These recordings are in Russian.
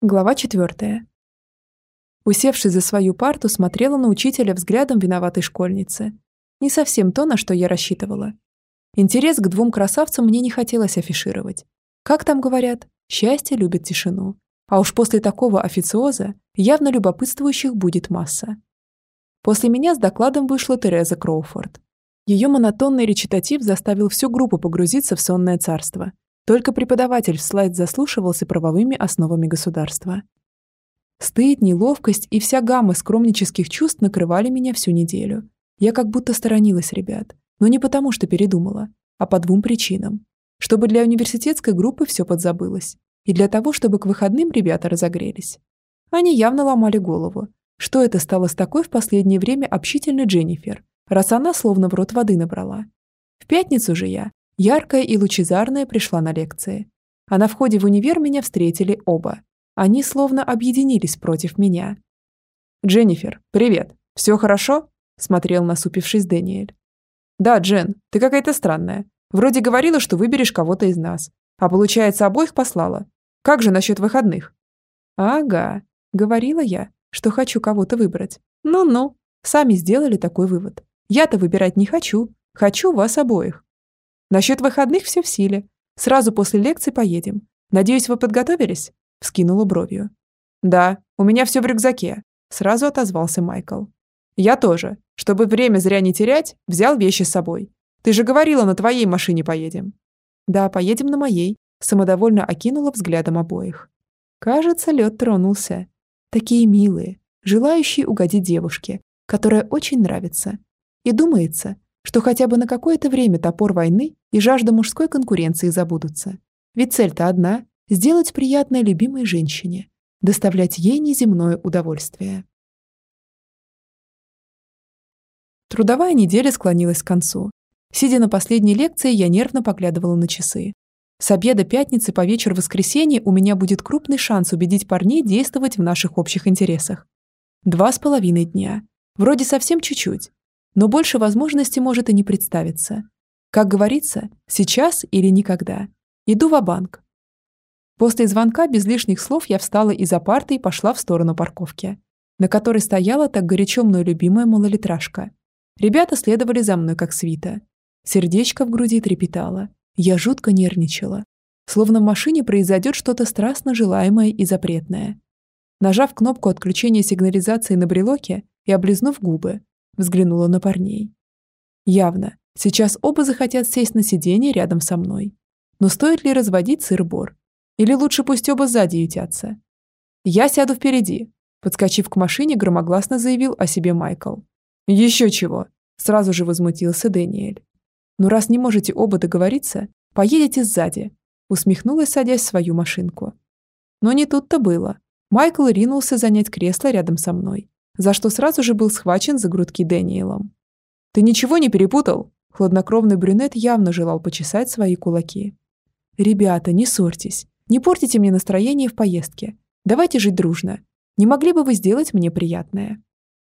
Глава четвертая. Усевшись за свою парту, смотрела на учителя взглядом виноватой школьницы. Не совсем то, на что я рассчитывала. Интерес к двум красавцам мне не хотелось афишировать. Как там говорят, счастье любит тишину. А уж после такого официоза явно любопытствующих будет масса. После меня с докладом вышла Тереза Кроуфорд. Ее монотонный речитатив заставил всю группу погрузиться в сонное царство, только преподаватель в слайд заслушивался правовыми основами государства. Стыд, неловкость и вся гамма скромнических чувств накрывали меня всю неделю. Я как будто сторонилась ребят, но не потому, что передумала, а по двум причинам. Чтобы для университетской группы все подзабылось, и для того, чтобы к выходным ребята разогрелись. Они явно ломали голову, что это стало с такой в последнее время общительной Дженнифер, раз она словно в рот воды набрала. В пятницу же я, Яркая и лучезарная пришла на лекции. А на входе в универ меня встретили оба. Они словно объединились против меня. «Дженнифер, привет. Все хорошо?» – смотрел насупившись Дэниэль. «Да, Джен, ты какая-то странная. Вроде говорила, что выберешь кого-то из нас. А получается, обоих послала. Как же насчет выходных?» «Ага», – говорила я, что хочу кого-то выбрать. «Ну-ну, сами сделали такой вывод. Я-то выбирать не хочу. Хочу вас обоих. Насчет выходных все в силе. Сразу после лекции поедем. Надеюсь, вы подготовились?» Вскинула бровью. «Да, у меня все в рюкзаке», сразу отозвался Майкл. «Я тоже. Чтобы время зря не терять, взял вещи с собой. Ты же говорила, на твоей машине поедем». «Да, поедем на моей», самодовольно окинула взглядом обоих. Кажется, лед тронулся. Такие милые, желающие угодить девушке, которая очень нравится. И думается, что хотя бы на какое-то время топор войны и жажда мужской конкуренции забудутся. Ведь цель-то одна – сделать приятное любимой женщине, доставлять ей неземное удовольствие. Трудовая неделя склонилась к концу. Сидя на последней лекции, я нервно поглядывала на часы. С обеда пятницы по вечер воскресенья у меня будет крупный шанс убедить парней действовать в наших общих интересах. Два с половиной дня. Вроде совсем чуть-чуть, но больше возможностей может и не представиться. Как говорится, сейчас или никогда. Иду в банк После звонка без лишних слов я встала из-за парты и пошла в сторону парковки, на которой стояла так горячо мной любимая малолитражка. Ребята следовали за мной как свита. Сердечко в груди трепетало. Я жутко нервничала. Словно в машине произойдет что-то страстно желаемое и запретное. Нажав кнопку отключения сигнализации на брелоке и облизнув губы, взглянула на парней. Явно, сейчас оба захотят сесть на сиденье рядом со мной. Но стоит ли разводить сыр-бор? Или лучше пусть оба сзади ютятся? Я сяду впереди, подскочив к машине, громогласно заявил о себе Майкл. Еще чего? Сразу же возмутился Дэниэль. Ну раз не можете оба договориться, поедете сзади, усмехнулась, садясь в свою машинку. Но не тут-то было. Майкл ринулся занять кресло рядом со мной за что сразу же был схвачен за грудки Дэниелом. «Ты ничего не перепутал?» Хладнокровный брюнет явно желал почесать свои кулаки. «Ребята, не ссорьтесь. Не портите мне настроение в поездке. Давайте жить дружно. Не могли бы вы сделать мне приятное?»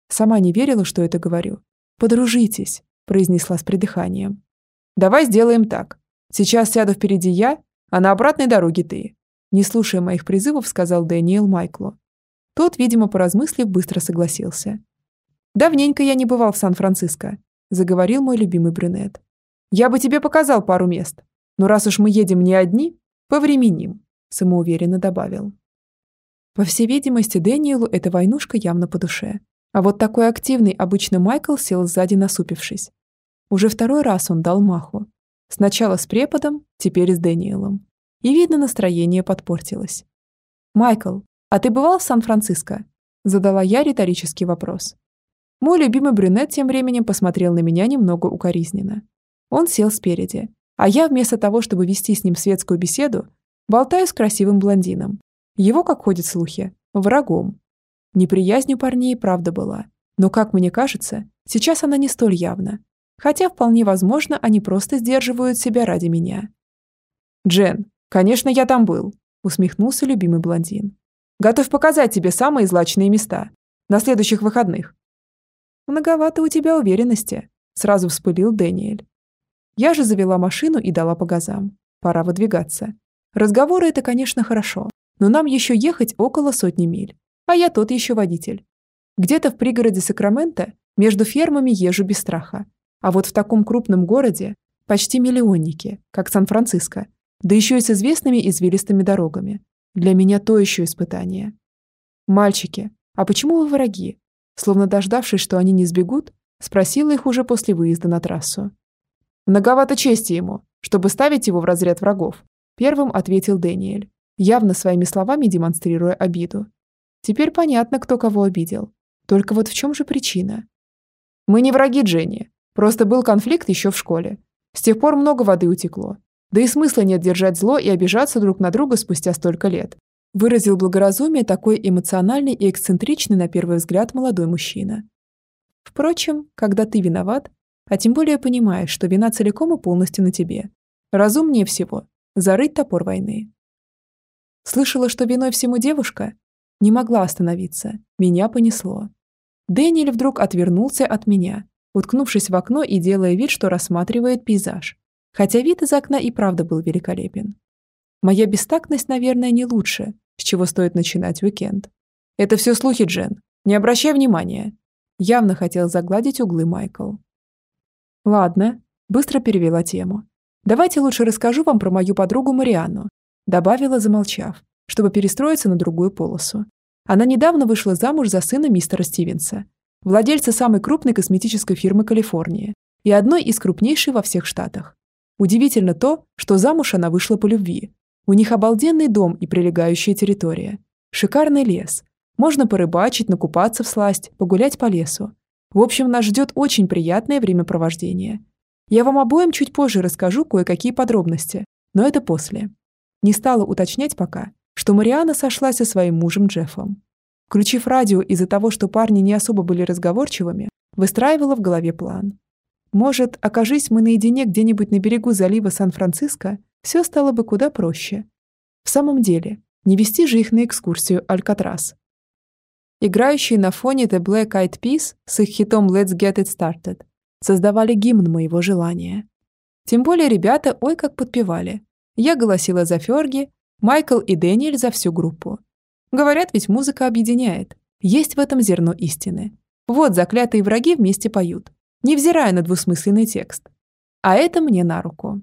Сама не верила, что это говорю. «Подружитесь», – произнесла с придыханием. «Давай сделаем так. Сейчас сяду впереди я, а на обратной дороге ты», – не слушая моих призывов, сказал Дэниел Майклу. Тот, видимо, поразмыслив, быстро согласился. «Давненько я не бывал в Сан-Франциско», – заговорил мой любимый брюнет. «Я бы тебе показал пару мест, но раз уж мы едем не одни, повременим», – самоуверенно добавил. По всей видимости, Дэниелу эта войнушка явно по душе. А вот такой активный обычно Майкл сел сзади насупившись. Уже второй раз он дал маху. Сначала с преподом, теперь с Дэниелом. И, видно, настроение подпортилось. «Майкл, «А ты бывал в Сан-Франциско?» Задала я риторический вопрос. Мой любимый брюнет тем временем посмотрел на меня немного укоризненно. Он сел спереди, а я вместо того, чтобы вести с ним светскую беседу, болтаю с красивым блондином. Его, как ходят слухи, врагом. Неприязнь у парней правда была. Но, как мне кажется, сейчас она не столь явна. Хотя, вполне возможно, они просто сдерживают себя ради меня. «Джен, конечно, я там был», усмехнулся любимый блондин. Готов показать тебе самые злачные места. На следующих выходных». «Многовато у тебя уверенности», – сразу вспылил Дэниэль. Я же завела машину и дала по газам. Пора выдвигаться. Разговоры – это, конечно, хорошо, но нам еще ехать около сотни миль, а я тот еще водитель. Где-то в пригороде Сакрамента между фермами езжу без страха, а вот в таком крупном городе почти миллионники, как Сан-Франциско, да еще и с известными извилистыми дорогами. Для меня то еще испытание. «Мальчики, а почему вы враги?» Словно дождавшись, что они не сбегут, спросила их уже после выезда на трассу. «Многовато чести ему, чтобы ставить его в разряд врагов», первым ответил Дэниэль, явно своими словами демонстрируя обиду. Теперь понятно, кто кого обидел. Только вот в чем же причина? «Мы не враги Дженни. Просто был конфликт еще в школе. С тех пор много воды утекло. Да и смысла нет держать зло и обижаться друг на друга спустя столько лет. Выразил благоразумие такой эмоциональный и эксцентричный на первый взгляд молодой мужчина. Впрочем, когда ты виноват, а тем более понимаешь, что вина целиком и полностью на тебе, разумнее всего зарыть топор войны. Слышала, что виной всему девушка? Не могла остановиться, меня понесло. Дэниэль вдруг отвернулся от меня, уткнувшись в окно и делая вид, что рассматривает пейзаж, хотя вид из окна и правда был великолепен. Моя бестактность, наверное, не лучше, с чего стоит начинать уикенд. Это все слухи, Джен. Не обращай внимания. Явно хотел загладить углы Майкл. Ладно, быстро перевела тему. Давайте лучше расскажу вам про мою подругу Марианну. Добавила, замолчав, чтобы перестроиться на другую полосу. Она недавно вышла замуж за сына мистера Стивенса, владельца самой крупной косметической фирмы Калифорнии и одной из крупнейшей во всех штатах. Удивительно то, что замуж она вышла по любви. У них обалденный дом и прилегающая территория. Шикарный лес. Можно порыбачить, накупаться в сласть, погулять по лесу. В общем, нас ждет очень приятное времяпровождение. Я вам обоим чуть позже расскажу кое-какие подробности, но это после. Не стала уточнять пока, что Мариана сошлась со своим мужем Джеффом. Включив радио из-за того, что парни не особо были разговорчивыми, выстраивала в голове план. Может, окажись мы наедине где-нибудь на берегу залива Сан-Франциско, все стало бы куда проще. В самом деле, не вести же их на экскурсию Алькатрас. Играющие на фоне The Black Eyed Peas с их хитом Let's Get It Started создавали гимн моего желания. Тем более ребята ой как подпевали. Я голосила за Ферги, Майкл и Дэниэль за всю группу. Говорят, ведь музыка объединяет. Есть в этом зерно истины. Вот заклятые враги вместе поют, невзирая на двусмысленный текст. А это мне на руку.